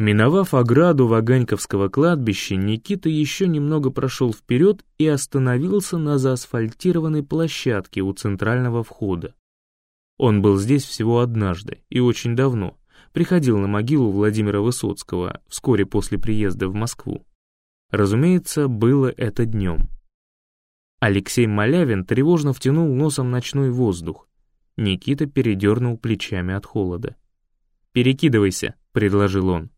Миновав ограду Ваганьковского кладбища, Никита еще немного прошел вперед и остановился на заасфальтированной площадке у центрального входа. Он был здесь всего однажды и очень давно, приходил на могилу Владимира Высоцкого вскоре после приезда в Москву. Разумеется, было это днем. Алексей Малявин тревожно втянул носом ночной воздух. Никита передернул плечами от холода. «Перекидывайся», — предложил он.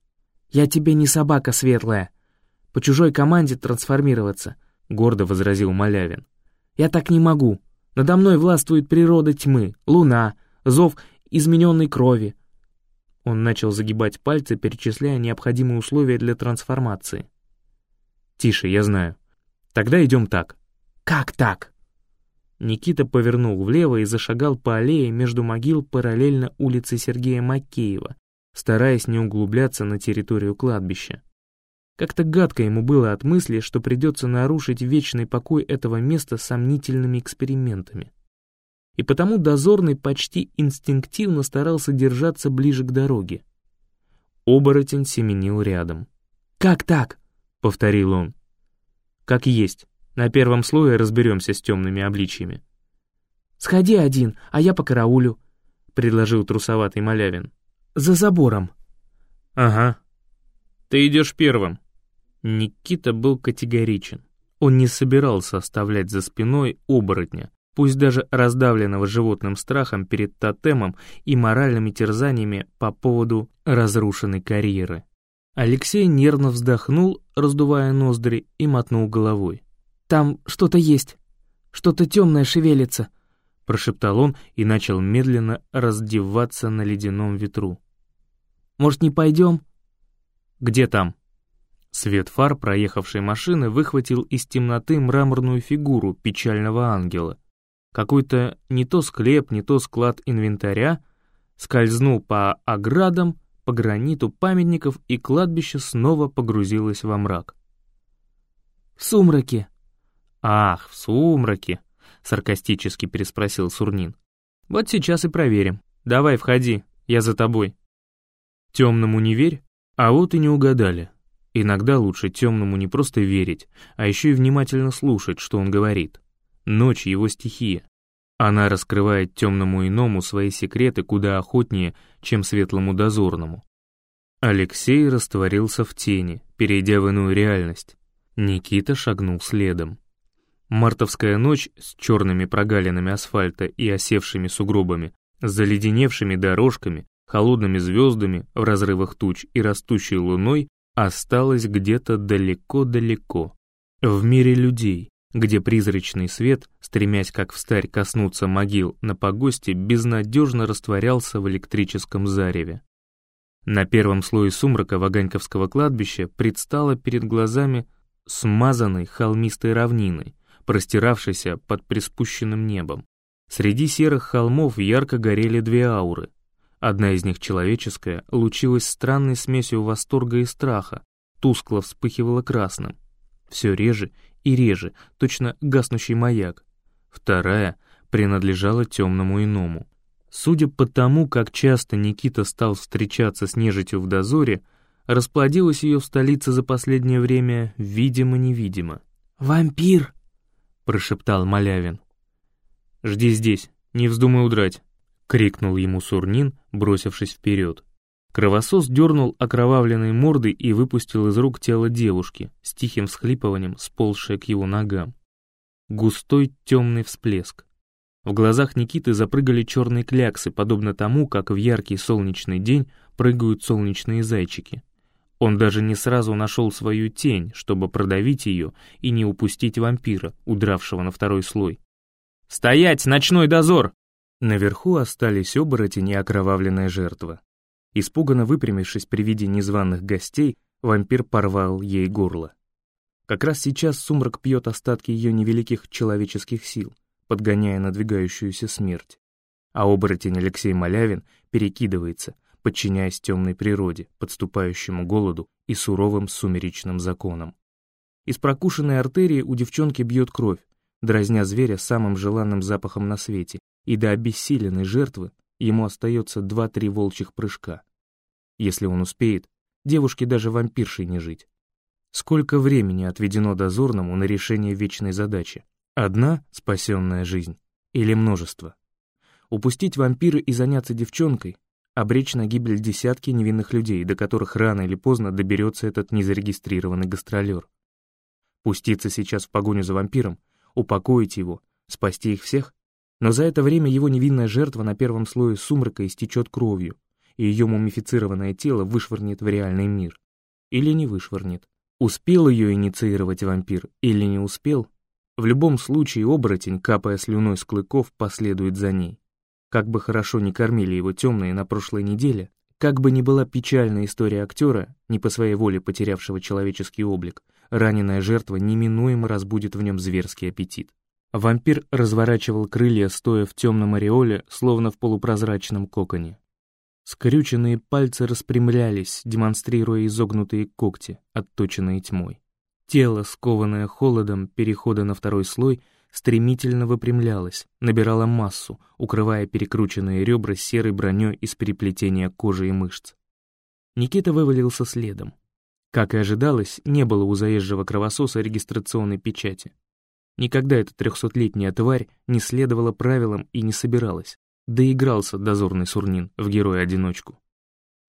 «Я тебе не собака светлая. По чужой команде трансформироваться», — гордо возразил Малявин. «Я так не могу. Надо мной властвует природа тьмы, луна, зов измененной крови». Он начал загибать пальцы, перечисляя необходимые условия для трансформации. «Тише, я знаю. Тогда идем так». «Как так?» Никита повернул влево и зашагал по аллее между могил параллельно улице Сергея Макеева, стараясь не углубляться на территорию кладбища. Как-то гадко ему было от мысли, что придется нарушить вечный покой этого места сомнительными экспериментами. И потому дозорный почти инстинктивно старался держаться ближе к дороге. Оборотень семенил рядом. «Как так?» — повторил он. «Как есть. На первом слое разберемся с темными обличьями». «Сходи один, а я по караулю», — предложил трусоватый малявин за забором». «Ага. Ты идешь первым». Никита был категоричен. Он не собирался оставлять за спиной оборотня, пусть даже раздавленного животным страхом перед тотемом и моральными терзаниями по поводу разрушенной карьеры. Алексей нервно вздохнул, раздувая ноздри, и мотнул головой. «Там что-то есть, что-то темное шевелится», прошептал он и начал медленно раздеваться на ледяном ветру. «Может, не пойдем?» «Где там?» Свет фар проехавшей машины выхватил из темноты мраморную фигуру печального ангела. Какой-то не то склеп, не то склад инвентаря скользнул по оградам, по граниту памятников, и кладбище снова погрузилось во мрак. «В сумраке!» «Ах, в сумраке!» — саркастически переспросил Сурнин. «Вот сейчас и проверим. Давай, входи, я за тобой». «Темному не верь?» А вот и не угадали. Иногда лучше темному не просто верить, а еще и внимательно слушать, что он говорит. Ночь — его стихия. Она раскрывает темному иному свои секреты куда охотнее, чем светлому дозорному. Алексей растворился в тени, перейдя в иную реальность. Никита шагнул следом. Мартовская ночь с черными прогалинами асфальта и осевшими сугробами, с заледеневшими дорожками, холодными звездами в разрывах туч и растущей луной осталась где-то далеко-далеко. В мире людей, где призрачный свет, стремясь как встарь коснуться могил на погосте, безнадежно растворялся в электрическом зареве. На первом слое сумрака Ваганьковского кладбища предстала перед глазами смазанной холмистой равниной, простиравшейся под приспущенным небом. Среди серых холмов ярко горели две ауры. Одна из них, человеческая, лучилась странной смесью восторга и страха, тускло вспыхивала красным. Все реже и реже, точно гаснущий маяк. Вторая принадлежала темному иному. Судя по тому, как часто Никита стал встречаться с нежитью в дозоре, расплодилась ее в столице за последнее время видимо-невидимо. «Вампир!» Прошептал Малявин. «Жди здесь, не вздумай удрать», — крикнул ему Сурнин, бросившись вперед. Кровосос дернул окровавленной мордой и выпустил из рук тело девушки, с тихим всхлипыванием сползшее к его ногам. Густой темный всплеск. В глазах Никиты запрыгали черные кляксы, подобно тому, как в яркий солнечный день прыгают солнечные зайчики. Он даже не сразу нашел свою тень, чтобы продавить ее и не упустить вампира, удравшего на второй слой. «Стоять, ночной дозор!» Наверху остались оборотень и окровавленная жертва. Испуганно выпрямившись при виде незваных гостей, вампир порвал ей горло. Как раз сейчас сумрак пьет остатки ее невеликих человеческих сил, подгоняя надвигающуюся смерть. А оборотень Алексей Малявин перекидывается — подчиняясь темной природе, подступающему голоду и суровым сумеречным законам. Из прокушенной артерии у девчонки бьет кровь, дразня зверя самым желанным запахом на свете, и до обессиленной жертвы ему остается два-три волчьих прыжка. Если он успеет, девушке даже вампиршей не жить. Сколько времени отведено дозорному на решение вечной задачи? Одна спасенная жизнь или множество? Упустить вампира и заняться девчонкой, обречь на гибель десятки невинных людей, до которых рано или поздно доберется этот незарегистрированный гастролер. Пуститься сейчас в погоню за вампиром, упокоить его, спасти их всех? Но за это время его невинная жертва на первом слое сумрака истечет кровью, и ее мумифицированное тело вышвырнет в реальный мир. Или не вышвырнет. Успел ее инициировать вампир или не успел? В любом случае оборотень, капая слюной с клыков, последует за ней. Как бы хорошо ни кормили его темные на прошлой неделе, как бы ни была печальная история актера, не по своей воле потерявшего человеческий облик, раненая жертва неминуемо разбудит в нем зверский аппетит. Вампир разворачивал крылья, стоя в темном ореоле, словно в полупрозрачном коконе. Скрюченные пальцы распрямлялись, демонстрируя изогнутые когти, отточенные тьмой. Тело, скованное холодом перехода на второй слой, стремительно выпрямлялась, набирала массу, укрывая перекрученные ребра серой броней из переплетения кожи и мышц. Никита вывалился следом. Как и ожидалось, не было у заезжего кровососа регистрационной печати. Никогда эта трехсотлетняя тварь не следовала правилам и не собиралась. Доигрался дозорный Сурнин в героя-одиночку.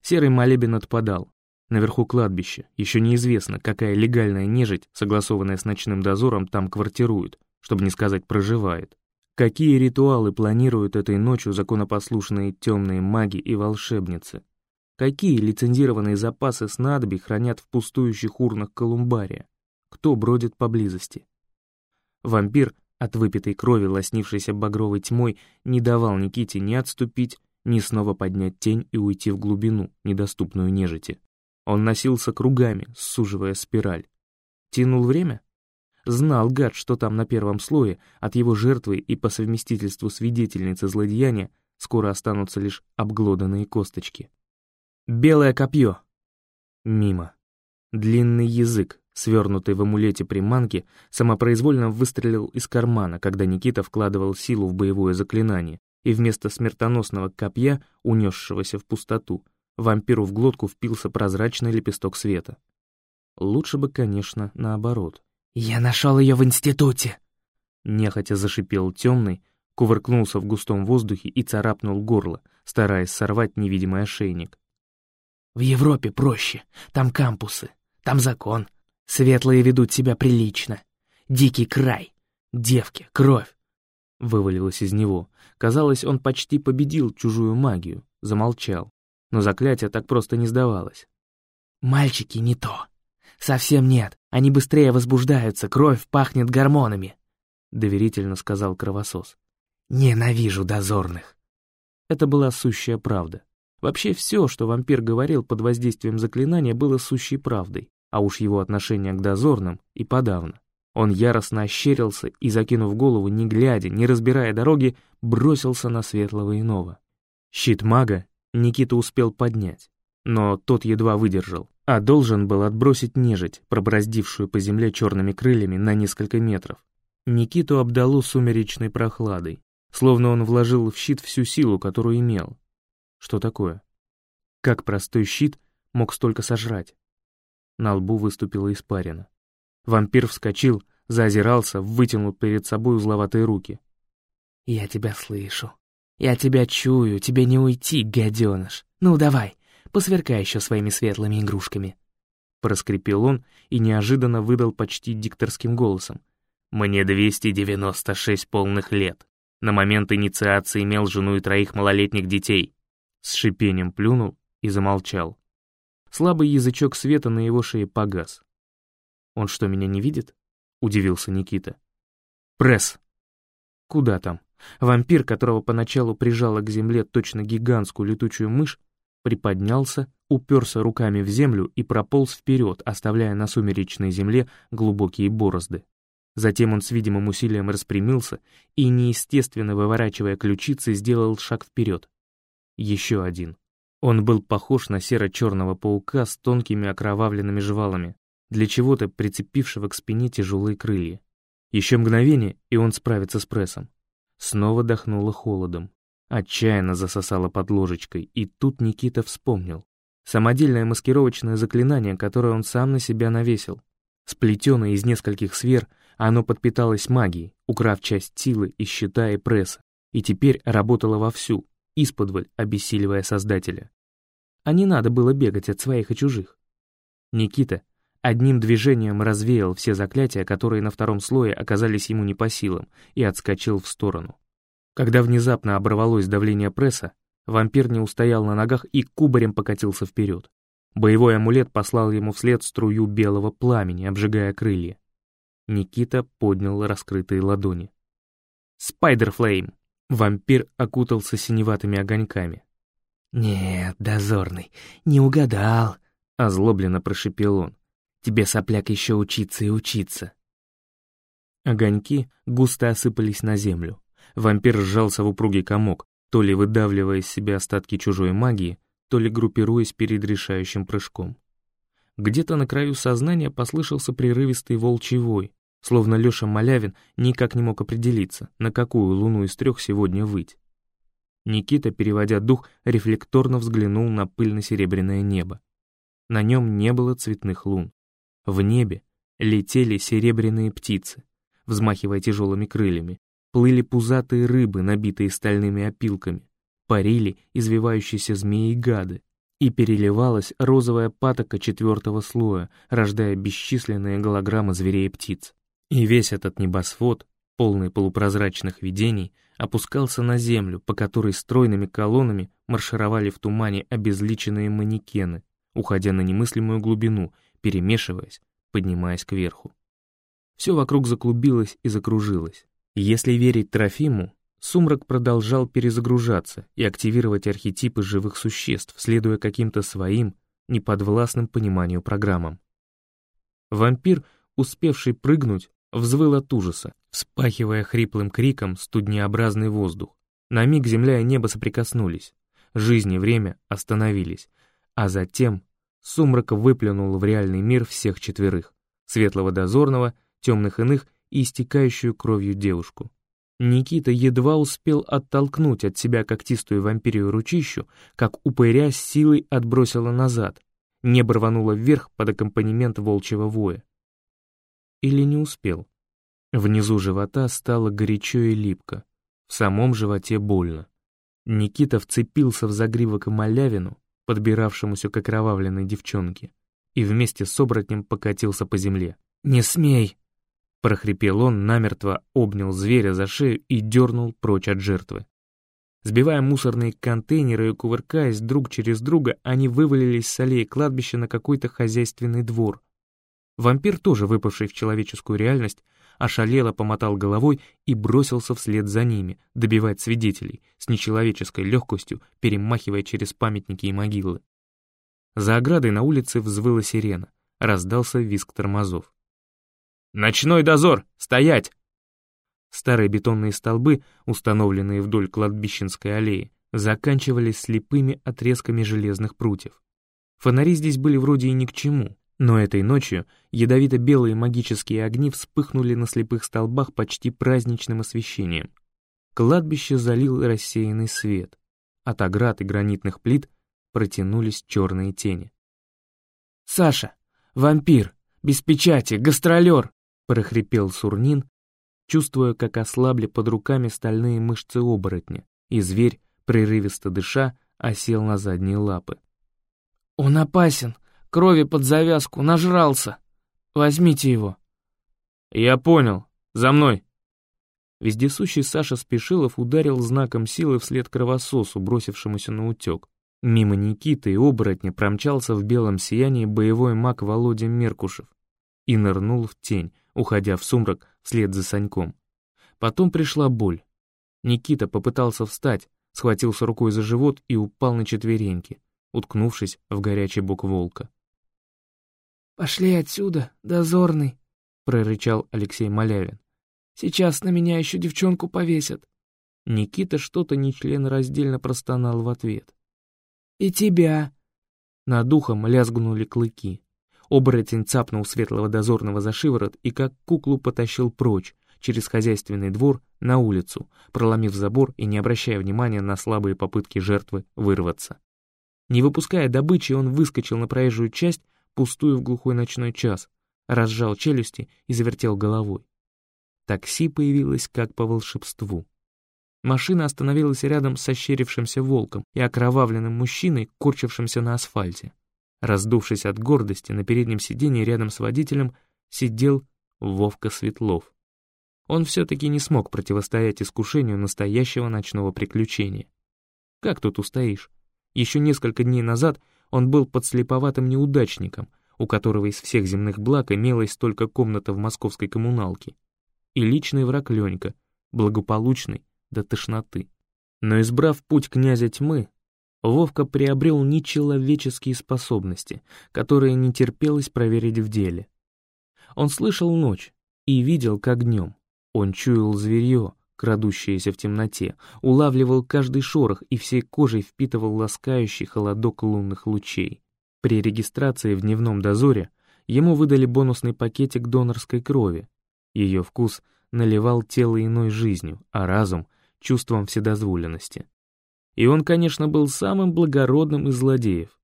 Серый молебен отпадал. Наверху кладбище. Еще неизвестно, какая легальная нежить, согласованная с ночным дозором, там квартирует, чтобы не сказать проживает. Какие ритуалы планируют этой ночью законопослушные темные маги и волшебницы? Какие лицензированные запасы снадобий хранят в пустующих урнах колумбария? Кто бродит поблизости? Вампир, от выпитой крови, лоснившейся багровой тьмой, не давал Никите ни отступить, ни снова поднять тень и уйти в глубину, недоступную нежити. Он носился кругами, суживая спираль. Тянул время? Знал гад, что там на первом слое, от его жертвы и по совместительству свидетельницы злодеяния скоро останутся лишь обглоданные косточки. Белое копье. Мимо. Длинный язык, свернутый в амулете приманки, самопроизвольно выстрелил из кармана, когда Никита вкладывал силу в боевое заклинание, и вместо смертоносного копья, унесшегося в пустоту, вампиру в глотку впился прозрачный лепесток света. Лучше бы, конечно, наоборот. «Я нашел ее в институте!» Нехотя зашипел темный, кувыркнулся в густом воздухе и царапнул горло, стараясь сорвать невидимый ошейник. «В Европе проще, там кампусы, там закон, светлые ведут себя прилично, дикий край, девки, кровь!» Вывалилось из него. Казалось, он почти победил чужую магию, замолчал. Но заклятие так просто не сдавалось. «Мальчики не то. Совсем нет. Они быстрее возбуждаются, кровь пахнет гормонами», — доверительно сказал кровосос. «Ненавижу дозорных». Это была сущая правда. Вообще все, что вампир говорил под воздействием заклинания, было сущей правдой, а уж его отношение к дозорным и подавно. Он яростно ощерился и, закинув голову, не глядя, не разбирая дороги, бросился на светлого иного. Щит мага Никита успел поднять, но тот едва выдержал а должен был отбросить нежить, пробраздившую по земле черными крыльями на несколько метров. Никиту обдало сумеречной прохладой, словно он вложил в щит всю силу, которую имел. Что такое? Как простой щит мог столько сожрать? На лбу выступила испарина. Вампир вскочил, заозирался, вытянул перед собой узловатые руки. «Я тебя слышу. Я тебя чую, тебе не уйти, гаденыш. Ну давай, посверкай еще своими светлыми игрушками». Проскрипел он и неожиданно выдал почти дикторским голосом. «Мне 296 полных лет. На момент инициации имел жену и троих малолетних детей». С шипением плюнул и замолчал. Слабый язычок света на его шее погас. «Он что, меня не видит?» — удивился Никита. «Пресс!» «Куда там?» Вампир, которого поначалу прижала к земле точно гигантскую летучую мышь, приподнялся, уперся руками в землю и прополз вперед, оставляя на сумеречной земле глубокие борозды. Затем он с видимым усилием распрямился и, неестественно выворачивая ключицы, сделал шаг вперед. Еще один. Он был похож на серо-черного паука с тонкими окровавленными жвалами, для чего-то прицепившего к спине тяжелые крылья. Еще мгновение, и он справится с прессом. Снова дохнуло холодом. Отчаянно засосала под ложечкой, и тут Никита вспомнил. Самодельное маскировочное заклинание, которое он сам на себя навесил. Сплетенное из нескольких сфер, оно подпиталось магией, украв часть силы из щита и пресса, и теперь работало вовсю, исподволь обессиливая Создателя. А не надо было бегать от своих и чужих. Никита одним движением развеял все заклятия, которые на втором слое оказались ему не по силам, и отскочил в сторону. Когда внезапно оборвалось давление пресса, вампир не устоял на ногах и кубарем покатился вперед. Боевой амулет послал ему вслед струю белого пламени, обжигая крылья. Никита поднял раскрытые ладони. «Spiderflame!» Вампир окутался синеватыми огоньками. «Нет, дозорный, не угадал», — озлобленно прошипел он. «Тебе, сопляк, еще учиться и учиться». Огоньки густо осыпались на землю. Вампир сжался в упругий комок, то ли выдавливая из себя остатки чужой магии, то ли группируясь перед решающим прыжком. Где-то на краю сознания послышался прерывистый волчий вой, словно Леша Малявин никак не мог определиться, на какую луну из трех сегодня выть. Никита, переводя дух, рефлекторно взглянул на пыльно-серебряное небо. На нем не было цветных лун. В небе летели серебряные птицы, взмахивая тяжелыми крыльями, плыли пузатые рыбы, набитые стальными опилками, парили извивающиеся змеи и гады, и переливалась розовая патока четвертого слоя, рождая бесчисленные голограммы зверей и птиц. И весь этот небосвод, полный полупрозрачных видений, опускался на землю, по которой стройными колоннами маршировали в тумане обезличенные манекены, уходя на немыслимую глубину, перемешиваясь, поднимаясь кверху. Все вокруг заклубилось и закружилось. Если верить Трофиму, сумрак продолжал перезагружаться и активировать архетипы живых существ, следуя каким-то своим, неподвластным пониманию программам. Вампир, успевший прыгнуть, взвыл от ужаса, вспахивая хриплым криком студнеобразный воздух. На миг земля и небо соприкоснулись, жизнь и время остановились, а затем сумрак выплюнул в реальный мир всех четверых, светлого дозорного, темных иных и истекающую кровью девушку. Никита едва успел оттолкнуть от себя когтистую вампирию ручищу, как упыря с силой отбросила назад, небо рвануло вверх под аккомпанемент волчьего воя. Или не успел. Внизу живота стало горячо и липко, в самом животе больно. Никита вцепился в загривок малявину, подбиравшемуся к окровавленной девчонке, и вместе с оборотнем покатился по земле. «Не смей!» Прохрипел он, намертво обнял зверя за шею и дернул прочь от жертвы. Сбивая мусорные контейнеры и кувыркаясь друг через друга, они вывалились с аллеи кладбища на какой-то хозяйственный двор. Вампир, тоже выпавший в человеческую реальность, ошалело помотал головой и бросился вслед за ними, добивать свидетелей, с нечеловеческой легкостью перемахивая через памятники и могилы. За оградой на улице взвыла сирена, раздался визг тормозов. «Ночной дозор! Стоять!» Старые бетонные столбы, установленные вдоль кладбищенской аллеи, заканчивались слепыми отрезками железных прутьев. Фонари здесь были вроде и ни к чему, но этой ночью ядовито-белые магические огни вспыхнули на слепых столбах почти праздничным освещением. Кладбище залил рассеянный свет. От оград и гранитных плит протянулись черные тени. «Саша! Вампир! Без печати! Гастролер!» Прохрипел Сурнин, чувствуя, как ослабли под руками стальные мышцы оборотня, и зверь, прерывисто дыша, осел на задние лапы. «Он опасен! Крови под завязку! Нажрался! Возьмите его!» «Я понял! За мной!» Вездесущий Саша Спешилов ударил знаком силы вслед кровососу, бросившемуся на утек. Мимо Никиты и оборотня промчался в белом сиянии боевой маг Володя Меркушев и нырнул в тень, уходя в сумрак вслед за Саньком. Потом пришла боль. Никита попытался встать, схватился рукой за живот и упал на четвереньки, уткнувшись в горячий бок волка. «Пошли отсюда, дозорный», — прорычал Алексей Малявин. «Сейчас на меня еще девчонку повесят». Никита что-то нечленораздельно простонал в ответ. «И тебя». Над ухом лязгнули клыки. Оборотень цапнул светлого дозорного за шиворот и как куклу потащил прочь, через хозяйственный двор, на улицу, проломив забор и не обращая внимания на слабые попытки жертвы вырваться. Не выпуская добычи, он выскочил на проезжую часть, пустую в глухой ночной час, разжал челюсти и завертел головой. Такси появилось как по волшебству. Машина остановилась рядом с ощерившимся волком и окровавленным мужчиной, корчившимся на асфальте. Раздувшись от гордости, на переднем сиденье рядом с водителем сидел Вовка Светлов. Он все-таки не смог противостоять искушению настоящего ночного приключения. Как тут устоишь? Еще несколько дней назад он был подслеповатым неудачником, у которого из всех земных благ имелась только комната в московской коммуналке. И личный враг Ленька, благополучный до тошноты. Но избрав путь князя тьмы, Вовка приобрел нечеловеческие способности, которые не терпелось проверить в деле. Он слышал ночь и видел, как днем. Он чуял зверье, крадущееся в темноте, улавливал каждый шорох и всей кожей впитывал ласкающий холодок лунных лучей. При регистрации в дневном дозоре ему выдали бонусный пакетик донорской крови. Ее вкус наливал тело иной жизнью, а разум — чувством вседозволенности. И он, конечно, был самым благородным из злодеев,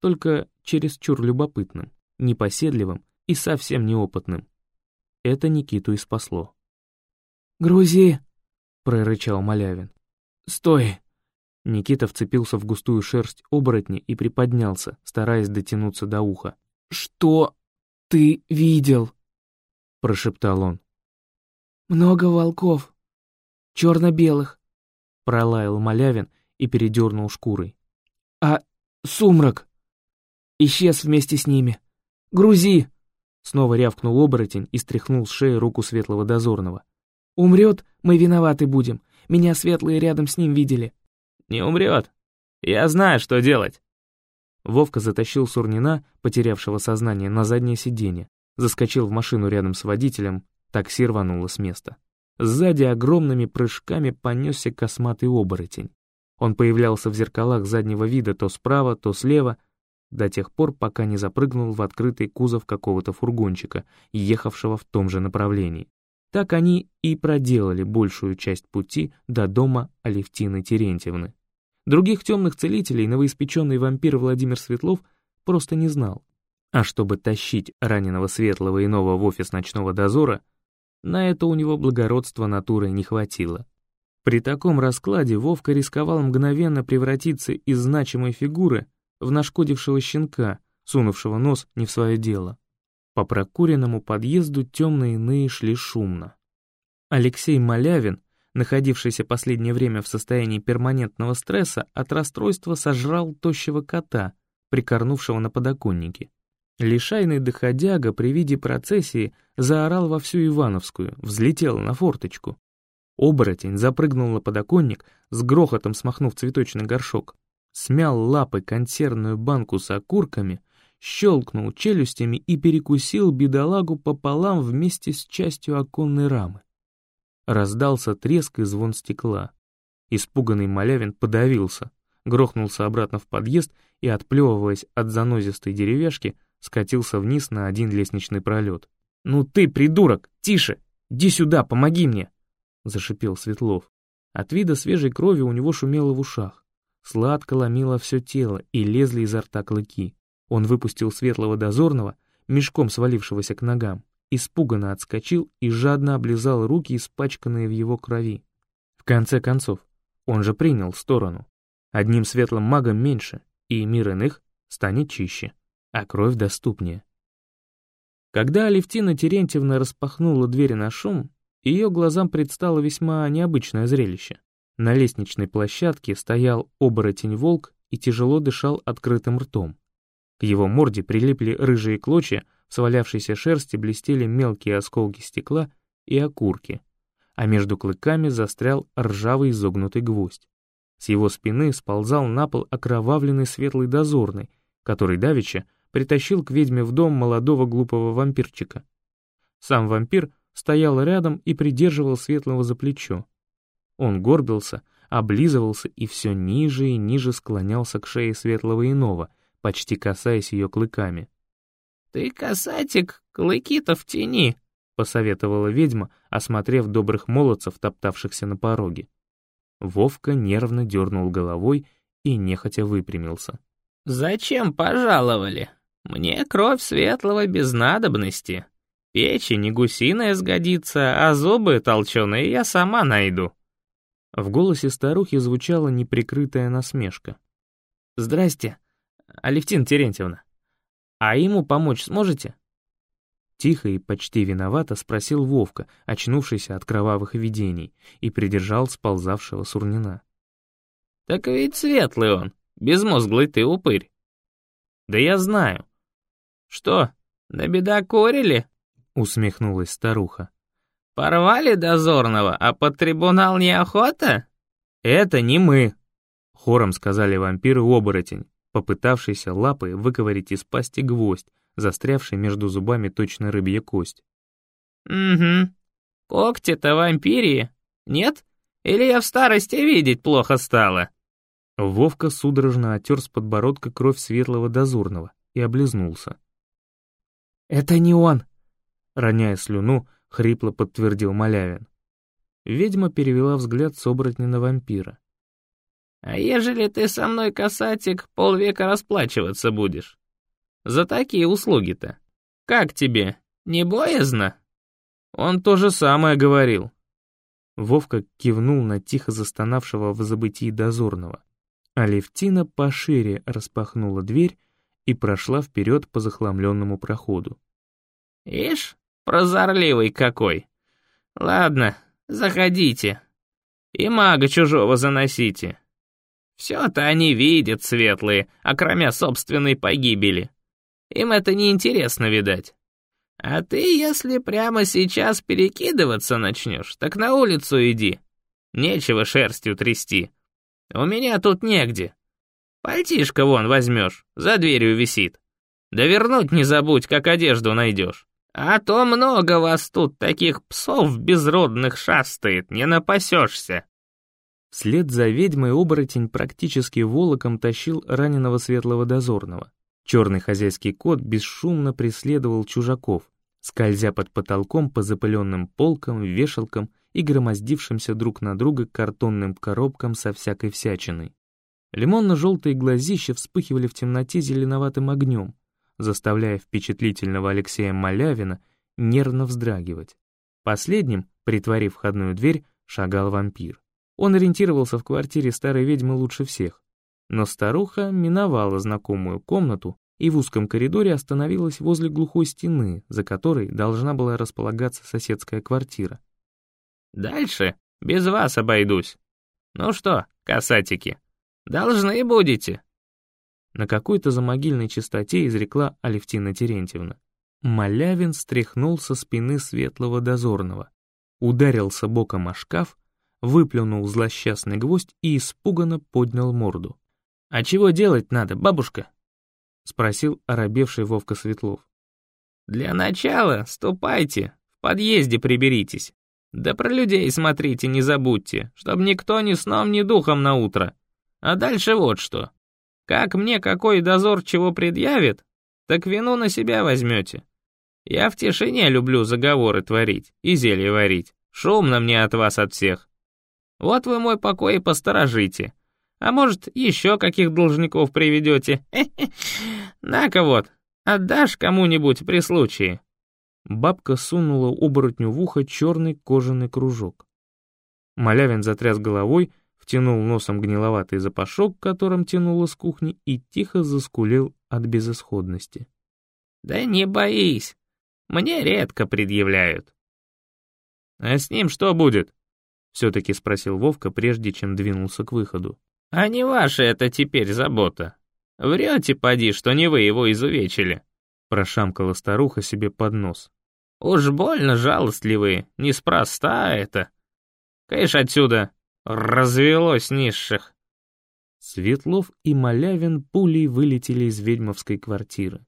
только чересчур любопытным, непоседливым и совсем неопытным. Это Никиту и спасло. «Грузи!» — прорычал Малявин. «Стой!» Никита вцепился в густую шерсть оборотня и приподнялся, стараясь дотянуться до уха. «Что ты видел?» — прошептал он. «Много волков. Черно-белых», — пролаял Малявин и передернул шкурой. «А сумрак исчез вместе с ними. Грузи!» Снова рявкнул оборотень и стряхнул с шеи руку светлого дозорного. «Умрет, мы виноваты будем. Меня светлые рядом с ним видели». «Не умрет. Я знаю, что делать». Вовка затащил Сурнина, потерявшего сознание, на заднее сиденье, заскочил в машину рядом с водителем, такси рвануло с места. Сзади огромными прыжками понесся косматый оборотень. Он появлялся в зеркалах заднего вида то справа, то слева, до тех пор, пока не запрыгнул в открытый кузов какого-то фургончика, ехавшего в том же направлении. Так они и проделали большую часть пути до дома Алевтины Терентьевны. Других темных целителей новоиспеченный вампир Владимир Светлов просто не знал. А чтобы тащить раненого светлого иного в офис ночного дозора, на это у него благородства натуры не хватило. При таком раскладе Вовка рисковал мгновенно превратиться из значимой фигуры в нашкодившего щенка, сунувшего нос не в свое дело. По прокуренному подъезду темные иные шли шумно. Алексей Малявин, находившийся последнее время в состоянии перманентного стресса, от расстройства сожрал тощего кота, прикорнувшего на подоконнике. Лишайный доходяга при виде процессии заорал во всю Ивановскую, взлетел на форточку. Оборотень запрыгнул на подоконник, с грохотом смахнув цветочный горшок, смял лапой консервную банку с окурками, щелкнул челюстями и перекусил бедолагу пополам вместе с частью оконной рамы. Раздался треск и звон стекла. Испуганный Малявин подавился, грохнулся обратно в подъезд и, отплевываясь от занозистой деревяшки, скатился вниз на один лестничный пролет. «Ну ты, придурок, тише! Иди сюда, помоги мне!» — зашипел Светлов. От вида свежей крови у него шумело в ушах. Сладко ломило все тело и лезли изо рта клыки. Он выпустил светлого дозорного, мешком свалившегося к ногам, испуганно отскочил и жадно облизал руки, испачканные в его крови. В конце концов, он же принял сторону. Одним светлым магом меньше, и мир иных станет чище а кровь доступнее. Когда Алевтина Терентьевна распахнула двери на шум, ее глазам предстало весьма необычное зрелище. На лестничной площадке стоял оборотень-волк и тяжело дышал открытым ртом. К его морде прилипли рыжие клочья, в свалявшейся шерсти блестели мелкие осколки стекла и окурки, а между клыками застрял ржавый изогнутый гвоздь. С его спины сползал на пол окровавленный светлый дозорный, который давеча притащил к ведьме в дом молодого глупого вампирчика. Сам вампир стоял рядом и придерживал Светлого за плечо. Он горбился, облизывался и все ниже и ниже склонялся к шее Светлого Иного, почти касаясь ее клыками. «Ты, касатик, клыки-то в тени», — посоветовала ведьма, осмотрев добрых молодцев, топтавшихся на пороге. Вовка нервно дернул головой и нехотя выпрямился. «Зачем пожаловали? Мне кровь светлого без надобности. Печень и гусиная сгодится, а зубы толченые я сама найду». В голосе старухи звучала неприкрытая насмешка. «Здрасте, Алевтина Терентьевна. А ему помочь сможете?» Тихо и почти виновато спросил Вовка, очнувшийся от кровавых видений, и придержал сползавшего Сурнина. «Так ведь светлый он, безмозглый ты упырь». «Да я знаю». «Что, набедокурили?» — усмехнулась старуха. «Порвали дозорного, а под трибунал неохота?» «Это не мы», — хором сказали вампиры-оборотень, попытавшийся лапой выковырить из пасти гвоздь, застрявший между зубами точно рыбья кость. «Угу. Когти-то вампирии, нет? Или я в старости видеть плохо стала?» Вовка судорожно отер с подбородка кровь светлого дозорного и облизнулся. «Это не он!» Роняя слюну, хрипло подтвердил Малявин. Ведьма перевела взгляд с оборотня на вампира. «А ежели ты со мной, касатик, полвека расплачиваться будешь? За такие услуги-то? Как тебе, не боязно?» Он то же самое говорил. Вовка кивнул на тихо застонавшего в забытии дозорного. Алевтина пошире распахнула дверь и прошла вперед по захламленному проходу. «Ишь, прозорливый какой! Ладно, заходите. И мага чужого заносите. Все-то они видят, светлые, окромя собственной погибели. Им это не интересно, видать. А ты, если прямо сейчас перекидываться начнешь, так на улицу иди. Нечего шерстью трясти. У меня тут негде. Пальтишко вон возьмешь, за дверью висит. Да вернуть не забудь, как одежду найдешь. А то много вас тут таких псов безродных шастает, не напасешься. Вслед за ведьмой оборотень практически волоком тащил раненого светлого дозорного. Черный хозяйский кот бесшумно преследовал чужаков, скользя под потолком по запыленным полкам, вешалкам и громоздившимся друг на друга картонным коробкам со всякой всячиной. Лимонно-желтые глазища вспыхивали в темноте зеленоватым огнем, заставляя впечатлительного Алексея Малявина нервно вздрагивать. Последним, притворив входную дверь, шагал вампир. Он ориентировался в квартире старой ведьмы лучше всех. Но старуха миновала знакомую комнату и в узком коридоре остановилась возле глухой стены, за которой должна была располагаться соседская квартира. «Дальше без вас обойдусь. Ну что, касатики, должны будете». На какой-то замогильной чистоте изрекла Алевтина Терентьевна. Малявин стряхнул со спины светлого дозорного, ударился боком о шкаф, выплюнул злосчастный гвоздь и испуганно поднял морду. «А чего делать надо, бабушка?» — спросил оробевший Вовка Светлов. «Для начала ступайте, в подъезде приберитесь. Да про людей смотрите, не забудьте, чтобы никто ни сном, ни духом на утро. А дальше вот что. Как мне какой дозор чего предъявит, так вину на себя возьмете. Я в тишине люблю заговоры творить и зелье варить. Шумно мне от вас от всех. Вот вы мой покой и посторожите. А может, еще каких должников приведете? На-ка вот, отдашь кому-нибудь при случае». Бабка сунула оборотню в ухо черный кожаный кружок. Малявин затряс головой, втянул носом гниловатый запашок, которым тянуло с кухни, и тихо заскулил от безысходности. «Да не боись, мне редко предъявляют». «А с ним что будет?» — все-таки спросил Вовка, прежде чем двинулся к выходу. «А не ваша это теперь забота. Врете, поди, что не вы его изувечили», — прошамкала старуха себе под нос. «Уж больно жалостливые, неспроста это. Кэш отсюда, развелось низших». Светлов и Малявин пулей вылетели из ведьмовской квартиры.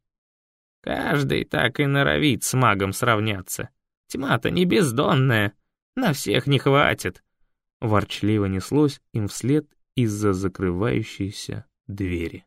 «Каждый так и норовит с магом сравняться. Тьма-то не бездонная, на всех не хватит». Ворчливо неслось им вслед из-за закрывающейся двери.